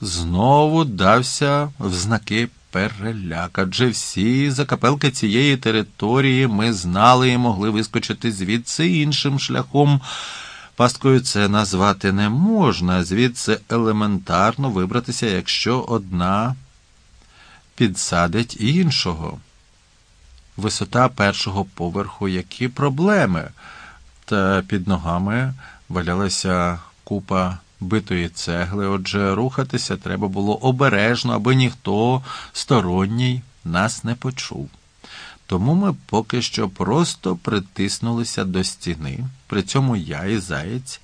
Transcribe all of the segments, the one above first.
знову дався в знаки переляк, адже всі закапелки цієї території ми знали і могли вискочити звідси іншим шляхом. Пасткою це назвати не можна, звідси елементарно вибратися, якщо одна підсадить іншого. Висота першого поверху, які проблеми, та під ногами валялася купа битої цегли, отже, рухатися треба було обережно, аби ніхто сторонній нас не почув. Тому ми поки що просто притиснулися до стіни. При цьому я і заєць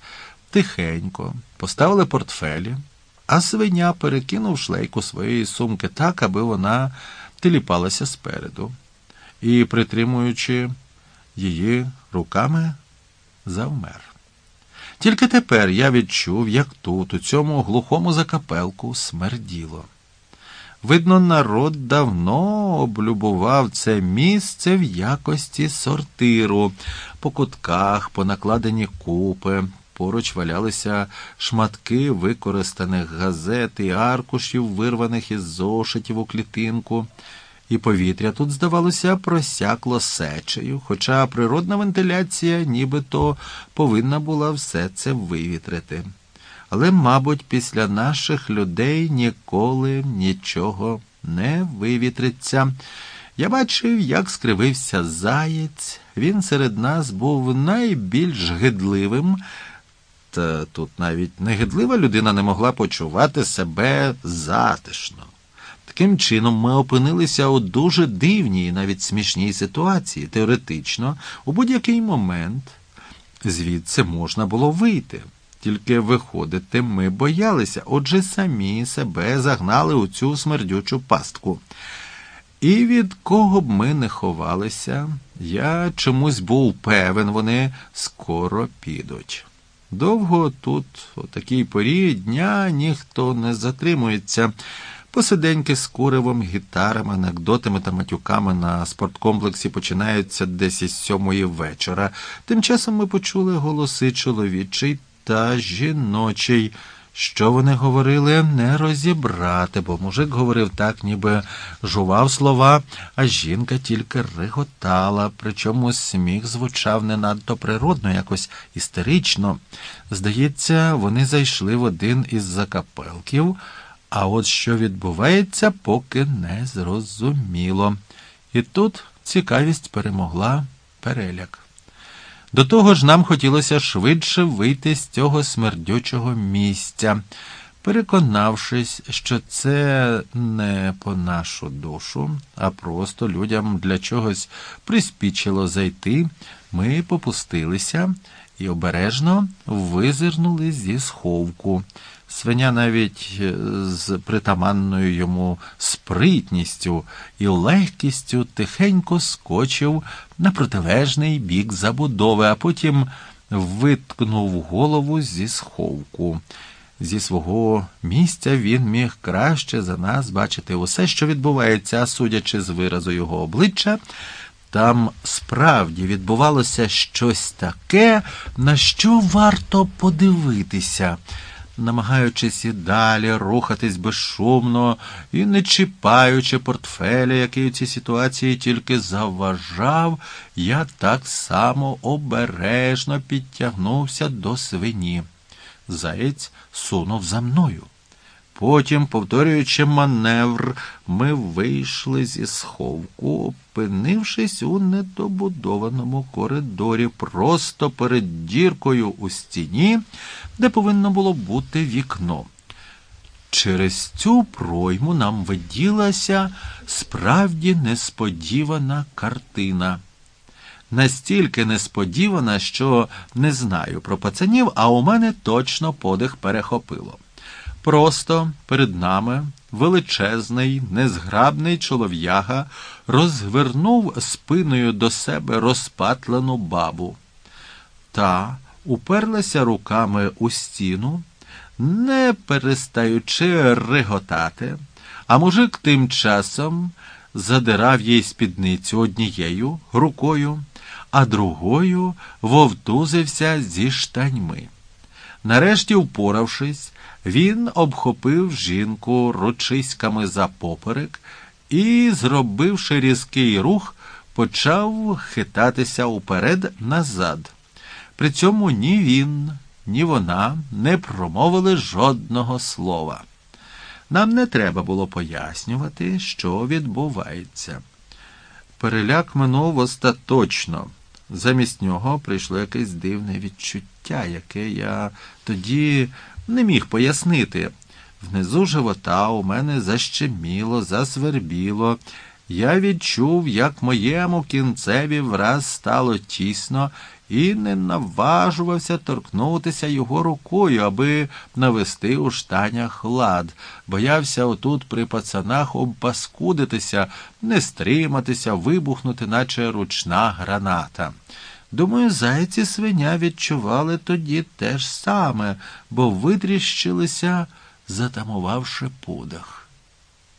тихенько поставили портфелі, а свиня перекинув шлейку своєї сумки так, аби вона теліпалася спереду, і, притримуючи її руками, завмер. Тільки тепер я відчув, як тут, у цьому глухому закапелку, смерділо. Видно, народ давно облюбував це місце в якості сортиру, по кутках, понакладені купи, поруч валялися шматки використаних газет і аркушів, вирваних із зошитів у клітинку і повітря тут, здавалося, просякло сечею, хоча природна вентиляція нібито повинна була все це вивітрити. Але, мабуть, після наших людей ніколи нічого не вивітриться. Я бачив, як скривився заєць. Він серед нас був найбільш гидливим. Та тут навіть негидлива людина не могла почувати себе затишно. Таким чином, ми опинилися у дуже дивній, навіть смішній ситуації. Теоретично, у будь-який момент звідси можна було вийти. Тільки виходити ми боялися, отже, самі себе загнали у цю смердючу пастку. І від кого б ми не ховалися, я чомусь був певен, вони скоро підуть. Довго тут, у такій порі дня, ніхто не затримується. Посиденьки з куривом, гітарами, анекдотами та матюками на спорткомплексі починаються десь із сьомої вечора. Тим часом ми почули голоси чоловічий та жіночий. Що вони говорили, не розібрати, бо мужик говорив так, ніби жував слова, а жінка тільки реготала, причому сміх звучав не надто природно, якось істерично. Здається, вони зайшли в один із закапелків. А от що відбувається, поки не зрозуміло. І тут цікавість перемогла переляк. До того ж, нам хотілося швидше вийти з цього смердючого місця, переконавшись, що це не по нашу душу, а просто людям для чогось приспічило зайти, ми попустилися і обережно визирнули зі сховку. Свиня навіть е, з притаманною йому спритністю і легкістю тихенько скочив на протилежний бік забудови, а потім виткнув голову зі сховку. Зі свого місця він міг краще за нас бачити усе, що відбувається, судячи з виразу його обличчя. Там справді відбувалося щось таке, на що варто подивитися намагаючись і далі рухатись безшумно і не чіпаючи портфеля, який у цій ситуації тільки заважав, я так само обережно підтягнувся до свині. Заєць сунув за мною. Потім, повторюючи маневр, ми вийшли зі сховку, опинившись у недобудованому коридорі, просто перед діркою у стіні, де повинно було бути вікно. Через цю пройму нам виділася справді несподівана картина. Настільки несподівана, що не знаю про пацанів, а у мене точно подих перехопило. Просто перед нами величезний, незграбний чолов'яга розвернув спиною до себе розпатлену бабу. Та уперлася руками у стіну, не перестаючи реготати, а мужик тим часом задирав їй спідницю однією рукою, а другою вовтузився зі штаньми. Нарешті, впоравшись, він обхопив жінку ручиськами за поперек і, зробивши різкий рух, почав хитатися уперед назад. При цьому ні він, ні вона не промовили жодного слова. Нам не треба було пояснювати, що відбувається. Переляк минув остаточно. Замість нього прийшло якесь дивне відчуття, яке я тоді не міг пояснити. Внизу живота у мене защеміло, засвербіло. Я відчув, як моєму кінцеві враз стало тісно, і не наважувався торкнутися його рукою, аби навести у штанях лад. Боявся отут при пацанах обпаскудитися, не стриматися, вибухнути, наче ручна граната. Думаю, зайці свиня відчували тоді те ж саме, бо витріщилися, затамувавши подих.